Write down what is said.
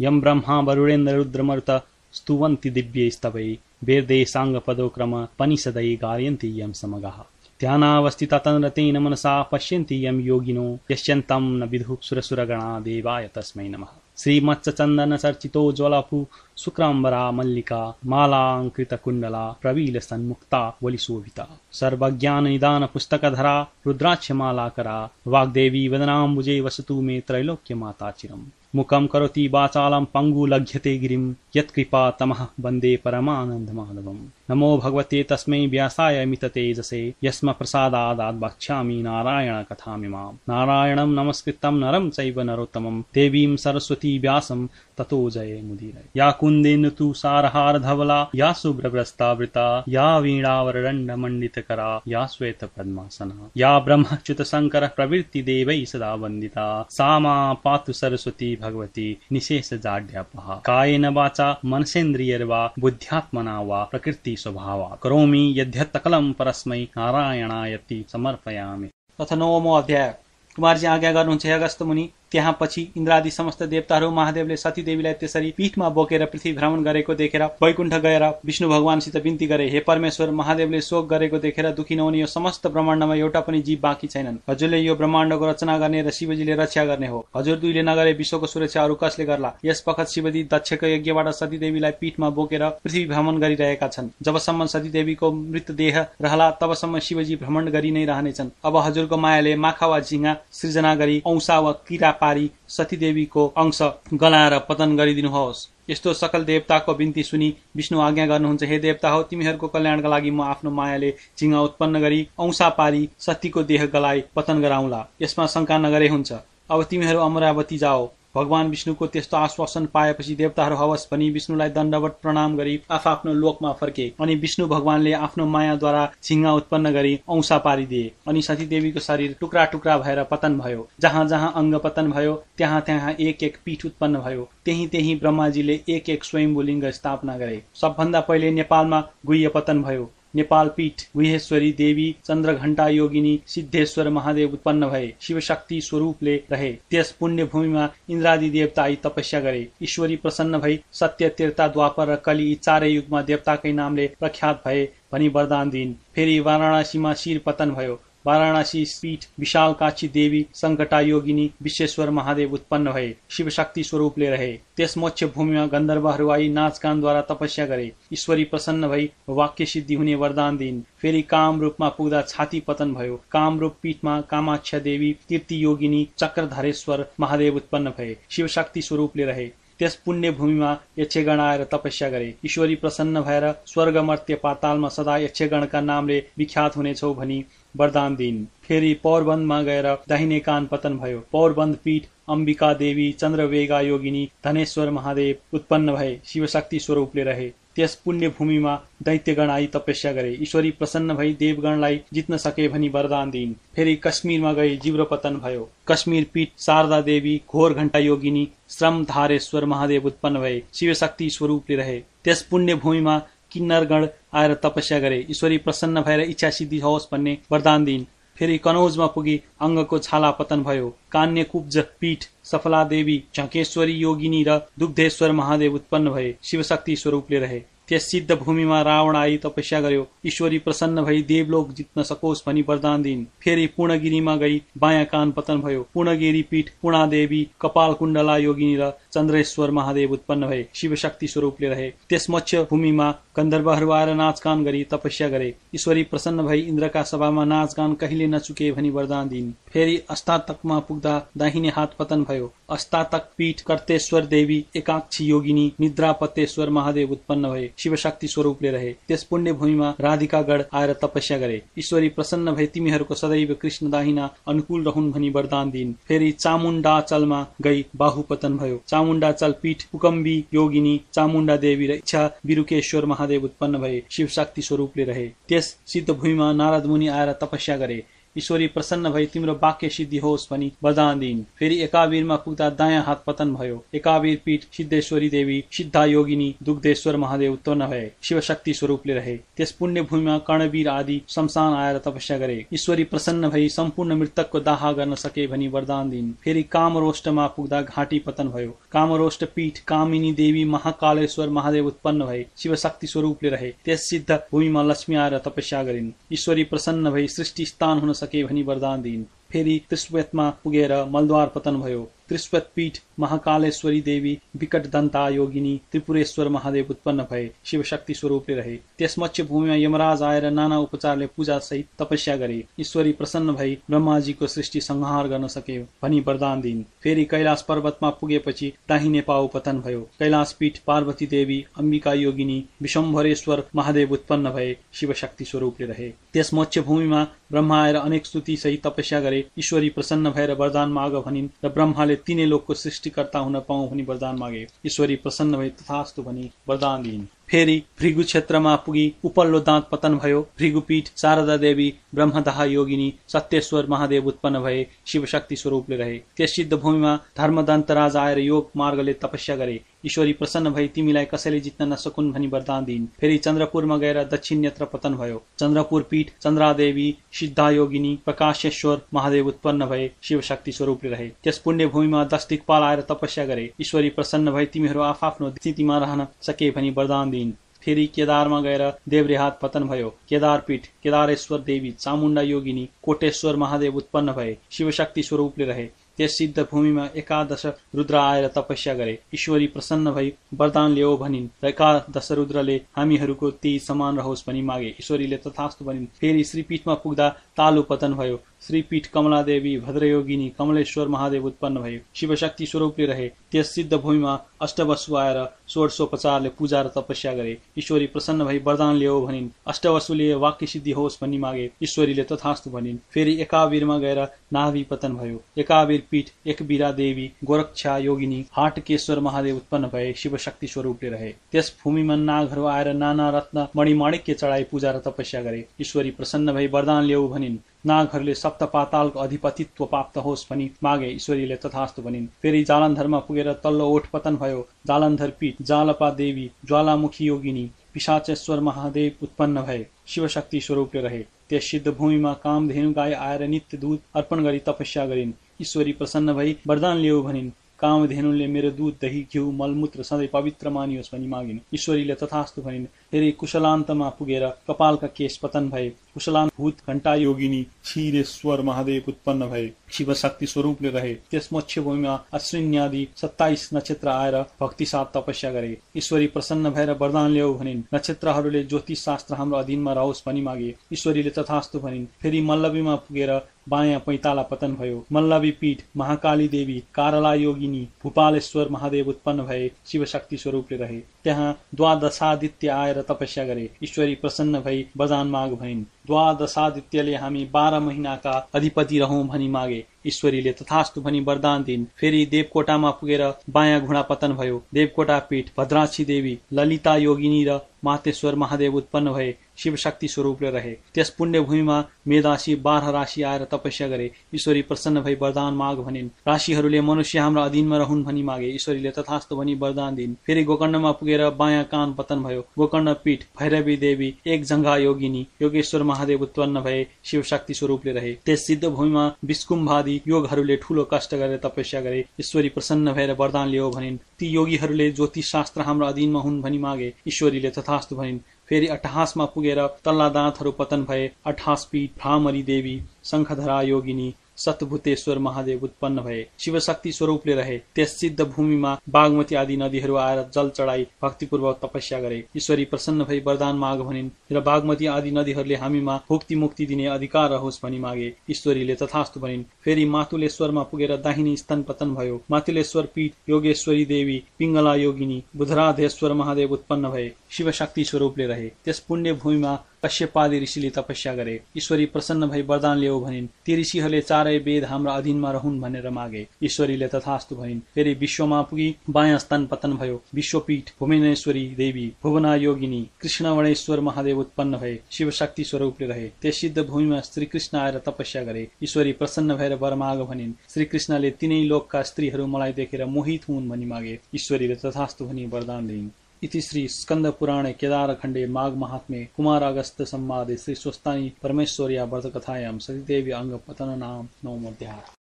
यम ब्रह्मा वरुणेन्द्र रुद्रमरुत स्तुवन्ति दिव्यैस्तवै वेदे साङ्गपदोक्रम पनिषदै गायन्ति यं समगाः। ध्यानावस्थिता तन्रतेन मनसा पश्यन्ति यं योगिनो यश्यन्तं न विदुः सुरसुरगणा देवाय तस्मै नमः। श्रीमत्सचन्दन चर्चितो ज्वलपु शुक्राम्बरा मल्लिका मालाङ्कृतकुण्डला प्रवील सन्मुक्ता वलिशोभिता पुस्तकधरा रुद्राक्षमालाकरा वाग्देवी वदनाम्बुजे वसतु मे त्रैलोक्यमाता चिरम्। मुखं करोति वाचालं पङ्गुलघ्यते गिरिं यत्कृपा तमः वन्दे परमानन्दमाधवम्। नमो भगवते तस्मै व्यासाय मिततेजसे यस्म प्रसादादात् वक्ष्यामि नारायण कथामिमाम् नारायणं नमस्कृतं नरं चैव नरोत्तमं देवीं सरस्वती व्यासं ततो जये मुदीरय या कुन्देन तु सारहारधवला या शुभ्रभ्रस्तावृता या वीणावरदण्डमण्डितकरा या श्वेतपद्मासना। या सदा वन्दिता। सा मा पातु सरस्वती भगवती निशेषजाड्यापः कायेन वाचा मनसेन्द्रियर्वा बुद्ध्यात्मना वा प्रकृति स्वभावा करोमि यद्यत्तकलं परस्मै नारायणायति समर्पयामि। अथ नवमो अध्याय। कुमारजी आज्ञा गर्नुहुन्छ अगस्त मुनि त्यहाँ पछि इन्द्रादि समस्त देवताहरू महादेवले सती देवीलाई त्यसरी पीठमा बोकेर पृथ्वी भ्रमण गरेको देखेर वैकुण्ठ गएर विष्णु भगवानसित बिन्ती गरे। हे परमेश्वर महादेवले शोक गरेको देखेर दुखी नहुने यो समस्त ब्रह्माण्डमा एउटा पनि जीव बाँकी छैनन्। हजुरले यो ब्रह्माण्डको रचना गर्ने र शिवजीले रक्षा गर्ने हो। हजुर दुईले नगरे विश्वको सुरक्षा अरू कसले गर्ला? यस पखत शिवजी दक्षको यज्ञबाट सतीदेवीलाई पीठमा बोकेर पृथ्वी भ्रमण गरिरहेका छन्। जबसम्म सतीदेवीको मृतदेह रहला तबसम्म शिवजी भ्रमण गरि नै रहनेछन्। अब हजुरको मायाले माखा वा झिङ्गा सृजना गरी औसा वा किरा पारी सतीदेवीको अंश गलाएर पतन गरिदिनुहोस्। यस्तो सकल देवताको बिन्ती सुनि विष्णु आज्ञा गर्नुहुन्छ हे देवता हो तिमीहरूको कल्याणका लागि म आफ्नो मायाले झिङ्गा उत्पन्न गरी औसा पारी सतीको देह गलाइ पतन गराउँला। यसमा शङ्का नगरे हुन्छ। अब तिमीहरू अमरावती जाओ। भगवान विष्णुको त्यस्तो आश्वासन पाएपछि देवताहरू हवस् भनी विष्णुलाई दण्डवट प्रणाम गरी आफ्नो लोकमा फर्के अनि विष्णु भगवानले आफ्नो मायाद्वारा झिङ्गा उत्पन्न गरी औसा पारिदिए। अनि सतीदेवीको शरीर टुक्रा टुक्रा भएर पतन भयो। जहाँ जहाँ अङ्ग पतन भयो त्यहाँ त्यहाँ एक एक पीठ उत्पन्न भयो। त्यही त्यही ब्रह्माजीले एक एक स्वयम्भूलिङ्ग स्थापना गरे। सबभन्दा पहिले नेपालमा गुह्य पतन भयो। नेपाल पीठ गुहेश्वरी देवी चन्द्रघण्टा योगिनी सिद्धेश्वर महादेव उत्पन्न भए शिवशक्ति स्वरूपले रहे। त्यस पुण्य भूमिमा इन्द्रादि देवता आई तपस्या गरे। ईश्वरी प्रसन्न भई सत्य तीर्ता द्वापर र कली चारै युगमा देवताकै नामले प्रख्यात भए भनी वरदान दिइन्। फेरि वाराणसीमा शिर पतन भयो। वाराणसी पीठ विशाल काक्षी देवी सङ्कटा योगिनी विश्वेश्वर महादेव उत्पन्न भए शिवशक्ति स्वरूपले रहे। त्यस मोक्ष भूमिमा गन्धर्वहरू आई नाचगानद्वारा तपस्या गरे। ईश्वरी प्रसन्न भई वाक्य सिद्धि हुने वरदान दिइन्। फेरि काम रूपमा पुग्दा छाती पतन भयो। कामरूप पीठमा कामाक्ष देवी कीर्ति योगिनी चक्रधरेश्वर महादेव उत्पन्न भए। शिवशक्ति स्वरूपले रहे। त्यस पुण्य भूमिमा यक्षगण आएर तपस्या गरे। ईश्वरी प्रसन्न भएर स्वर्ग मर्त्य पातालमा सदा यक्षगणका नामले विख्यात हुनेछौ भनी वरदान दिइन्। फेरि पौरबन्दमा गएर दाहिने कान पतन भयो। पौरबन्द पीठ अम्बिका देवी चन्द्रवेगा योगिनी धनेश्वर महादेव उत्पन्न भए शिवशक्ति स्वरूपले रहे। त्यस पुण्य भूमिमा दैत्यगण आई तपस्या गरे। ईश्वरी प्रसन्न भई देवगणलाई जित्न सके भनी वरदान दिइन्। फेरि कश्मीरमा गई पतन भयो। कश्मीर पीठ शारदा देवी घोर घण्टा योगिनी श्रम धारेश्वर महादेव उत्पन्न भए। शिवशक्ति स्वरूपले रहे। त्यस पुण्य भूमिमा किन्नरगण आएर तपस्या गरे। ईश्वरी प्रसन्न भएर इच्छा सिद्धि होस् भन्ने वरदान दिइन्। फेरि कनौजमा पुगी अङ्गको छाला पतन भयो। कान्य कुब्ज पीठ सफला देवी झकेश्वरी योगिनी र दुग्धेश्वर महादेव उत्पन्न भए शिवशक्ति स्वरूपले रहे। त्यस सिद्ध भूमिमा रावण आई तपस्या गर्यो। ईश्वरी प्रसन्न भई देवलोक जित्न सकोस् भनी वरदान दिइन्। फेरि पूर्णगिरीमा गई बायाँ कान पतन भयो। पूर्णगिरी पीठ पूर्णादेवी कपाल कुण्डला योगिनी र चन्द्रेश्वर महादेव उत्पन्न भए। शिवशक्ति स्वरूपले रहे। त्यस मत्स्य भूमिमा गन्धर्वहरू आएर नाचगान गरी तपस्या गरे। ईश्वरी प्रसन्न भई इन्द्रका सभामा नाचगान कहिले नचुके भनी वरदान दिइन्। फेरि अस्तातकमा पुग्दा दाहिने हात पतन भयो। अस्तातक पीठ कर्तेश्वर देवी एकाक्षी योगिनी निद्रापतेश्वर महादेव उत्पन्न भए। शिवशक्ति स्वरूपले रहे। त्यस पुण्य भूमिमा राधिकागढ आएर तपस्या गरे। ईश्वरी प्रसन्न भए तिमीहरूको सदैव कृष्ण दाहिना अनुकूल रहन् भनी वरदान फेरि चामुण्डाचलमा गई बाहु पतन भयो चामुण्डाचल पीठ पुकम्बी योगिनी, चामुण्डा देवी इच्छा बिरुकेश्वर महादेव उत्पन्न भे भए शिवशक्ति स्वरूपले रहे। त्यस सिद्ध भूमिमा नारद मुनि आएर तपस्या गरे। ईश्वरी प्रसन्न भई तिम्रो वाक्य सिद्धि होस् भनी वरदान दिइन्। फेरि एकावीरमा पुग्दा दायाँ हात पतन भयो। एकावीर पीठ सिद्धेश्वरी देवी सिद्धा योगिनी दुग्धेश्वर महादेव उत्पन्न भए। शिवशक्ति स्वरूपले रहे। त्यस पुण्य भूमिमा कर्णवीर आदि शमशान आएर तपस्या गरे। ईश्वरी प्रसन्न भई सम्पूर्ण मृतकको दाह गर्न सके भनी वरदान दिइन्। फेरि कामरोष्टमा पुग्दा घाँटी पतन भयो। कामरोष्ट पीठ कामिनी देवी महाकालेश्वर महादेव उत्पन्न भए शिवशक्ति स्वरूपले रहे। त्यस सिद्ध भूमिमा लक्ष्मी आएर तपस्या गरिन्। ईश्वरी प्रसन्न भई सृष्टि स्थान हुन सके भनी वरदान दिइन्। फेरि त्रिश्वेतमा पुगेर मलद्वार पतन भयो। त्रिश्वेत पीठ महाकालेश्वरी देवी विकट दन्ता योगिनी त्रिपुरेश्वर महादेव उत्पन्न भए शिवशक्ति स्वरूपले रहे। त्यस मत्स्य भूमिमा यमराज आएर नाना उपचारले पूजा सहित तपस्या गरे। ईश्वरी प्रसन्न भई ब्रह्माजीको सृष्टि संहार गर्न सके भनी वरदान दिइन्। फेरि कैलाश पर्वतमा पुगेपछि दाहिने पाउ पतन भयो। कैलाश पीठ पार्वती देवी अम्बिका योगिनी विशम्भरेश्वर महादेव उत्पन्न भए शिवशक्ति स्वरूपले रहे। त्यस मत्स्य भूमिमा ब्रह्मा आएर अनेक स्तुति सहित तपस्या गरे ईश्वरी प्रसन्न भएर वरदान माग भनिन् र ब्रह्माले तिनै लोकको सृष्टिकर्ता हुन पाऊ भनी वरदान मागे। ईश्वरी प्रसन्न भई तथास्तु भनी वरदान दिइन्। फेरि भृगु क्षेत्रमा पुगी उपल्लो दाँत पतन भयो। भृगुपीठ शारदा देवी ब्रह्मदाह योगिनी सत्येश्वर महादेव उत्पन्न भए शिवशक्ति स्वरूपले रहे। त्यस सिद्ध भूमिमा धर्मदन्त राजा आएर योग मार्गले तपस्या गरे। ईश्वरी प्रसन्न भई तिमीलाई कसैले जित्न नसकुन् भनी वरदान दिइन्। फेरि चन्द्रपुरमा गएर दक्षिण नेत्र पतन भयो। चन्द्रपुर पीठ चन्द्रादेवी सिद्धा योगिनी प्रकाशेश्वर महादेव उत्पन्न भए शिवशक्ति स्वरूपले रहे। त्यस पुण्य भूमिमा दश दिक्पाल आएर तपस्या गरे। ईश्वरी प्रसन्न भई तिमीहरू आफ्नो स्थितिमा रहन सके भनी वरदान दिन फेरि केदारमा गएर देव्रेहात पतन भयो। केदारपीठ केदारेश्वर देवी चामुण्डा योगिनी कोटेश्वर महादेव उत्पन्न भए शिवशक्ति स्वरूपले रहे। त्यस सिद्ध भूमिमा एकादश रुद्र आएर तपस्या गरे। ईश्वरी प्रसन्न भई वरदान ल्याओ भनिन् र एकादश रुद्रले हामीहरूको तेज समान रहोस् भनी मागे। ईश्वरीले तथास्तु भनिन् फेरि श्रीपीठमा पुग्दा तालु पतन भयो। श्रीपीठ कमलादेवी भद्रयोगिनी कमलेश्वर महादेव उत्पन्न भयो शिवशक्ति स्वरूपले रहे त्यस सिद्ध भूमिमा अष्टवसु आएर षोडशोपचारले पूजा र तपस्या गरे ईश्वरी प्रसन्न भई वरदान ल्याओ भनिन् अष्टवसुले वाक्य सिद्धि होस् भनी मागे ईश्वरीले तथास्तु भनिन् फेरि एकावीरमा गएर नाभि पतन भयो एकावीर पीठ एक बिरा देवी गोरक्षा योगिनी हाटकेश्वर महादेव उत्पन्न भए शिवशक्ति स्वरूपले रहे त्यस भूमिमा नागहरू आएर नाना रत्न मणिमाणिक्य चढाई पूजा र तपस्या गरे ईश्वरी प्रसन्न भई वरदान ल्याऊ भनिन् नागहरूले सप्त पातालको अधिपतित्व प्राप्त होस् भनी मागे ईश्वरीले तथास्तु भनिन्। फेरि जालन्धरमा पुगेर तल्लो ओठ पतन भयो। जालन्धर पीठ जालपा देवी ज्वालामुखी योगिनी पिशाचेश्वर महादेव उत्पन्न भए। शिवशक्ति स्वरूपले रहे। त्यस सिद्ध भूमिमा कामधेनु गाई आएर नित्य दूध अर्पण गरी तपस्या गरिन्। ईश्वरी प्रसन्न भई वरदान ल्याऊ भनिन्। कामधेनुले मेरो दुध दही घिउ मलमूत्र सधैँ पवित्र मानियोस् भनी मागिन्। ईश्वरीले तथास्तु भनिन् फेरि कुशलान्तमा पुगेर कपालका केश पतन भए कुशलान्त भूत घण्टा योगिनी क्षीरेश्वर महादेव उत्पन्न भए शिव शक्ति स्वरूपले रहे त्यस मत्स्य भूमिमा अश्विन्यादि सत्ताइस नक्षत्र आएर भक्ति साथ तपस्या गरे ईश्वरी प्रसन्न भएर वरदान ल्याऊ भनिन् नक्षत्रहरूले ज्योतिष शास्त्र हाम्रो अधीनमा रहोस् भनी मागे। ईश्वरीले तथास्तु भनिन् फेरि मल्लवीमा पुगेर बायाँ पैताला पतन भयो। मल्लवी पीठ महाकाली देवी कारला योगिनी भूपालेश्वर महादेव उत्पन्न भए शिवशक्ति स्वरूपले रहे। त्यहाँ द्वादशादित्य आएर तपस्या गरे ईश्वरी प्रसन्न भई बजान माग भइन् द्वादशादित्यले हामी बाह्र महिनाका अधिपति रहौं भनी मागे ईश्वरीले तथास्तु भनी वरदान दिन् फेरि देवकोटामा पुगेर बायाँ घुँडा पतन भयो देवकोटा पीठ भद्राक्षी देवी ललिता योगिनी र मातेश्वर महादेव उत्पन्न भए शिवशक्ति स्वरूपले रहे त्यस पुण्य भूमिमा मेदासी बाह्र राशि आएर तपस्या गरे ईश्वरी प्रसन्न भई वरदान माग भनिन् राशिहरूले मनुष्य हाम्रो अधीनमा रहन् भनी मागे ईश्वरीले तथास्तु भनी वरदान दिन् फेरि गोकर्णमा पुगेर बायाँ कान पतन भयो गोकर्ण पीठ भैरवी देवी एक जङ्घा योगिनी योगेश्वर महादेव उत्पन्न भए शिवशक्ति स्वरूपले रहे। त्यस सिद्ध भूमिमा विस्कुम्भादि योगहरूले ठूलो कष्ट गरेर तपस्या गरे। ईश्वरी प्रसन्न भएर वरदान लियो भनिन्। ती योगीहरूले ज्योतिष शास्त्र हाम्रो अधीनमा हुन् भनी मागे। ईश्वरीले तथास्तु भनिन्। फेरि अट्टहासमा पुगेर तल्ला दाँतहरू पतन भए। अट्ठास पीठ भ्रामरी देवी शङ्खधरा योगिनी सतभूतेश्वर महादेव उत्पन्न भए। शिवशक्ति स्वरूपले रहे। त्यस सिद्ध भूमिमा बागमती आदि नदीहरू आएर जल चढाई भक्तिपूर्वक तपस्या गरे। ईश्वरी प्रसन्न भई वरदान माग भनिन् र बागमती आदि नदीहरूले हामीमा भुक्ति मुक्ति दिने अधिकार रहोस् भनी मागे। ईश्वरीले तथास्तु भनिन् फेरि मातुलेश्वरमा पुगेर दाहिनी स्तन पतन भयो। मातुलेश्वर पीठ योगेश्वरी देवी पिङ्गला योगिनी बुधराधेश्वर महादेव उत्पन्न भए। शिवशक्ति स्वरूपले रहे। त्यस पुण्य भूमिमा कश्यपादी ऋषिले तपस्या गरे। ईश्वरी प्रसन्न भई वरदान ल्याऊ भनिन् ती ऋषिहरूले चारै वेद हाम्रा अधीनमा रहन् भनेर मागे ईश्वरीले तथास्तु भनिन् फेरि विश्वमा पुगी बायाँ स्तन पतन भयो। विश्वपीठ भूमिनेश्वरी देवी भुवना योगिनी कृष्णवणेश्वर महादेव उत्पन्न भए शिव शक्ति स्वरूपले रहे। त्यस सिद्ध भूमिमा श्रीकृष्ण आएर तपस्या गरे। ईश्वरी प्रसन्न भएर वर माग भनिन् श्रीकृष्णले तिनै लोकका स्त्रीहरू मलाई देखेर मोहित हुन् भनी मागे। ईश्वरीले तथास्तु भनी वरदान दिइन्। इति श्री स्कंद पुराणे केदार खंडे माघ महात्मे कुमार अगस्त संवादे श्री स्वस्तानी परमेश्वर्या व्रत सतीदेवी अंग पतन नाम नवमोध्याय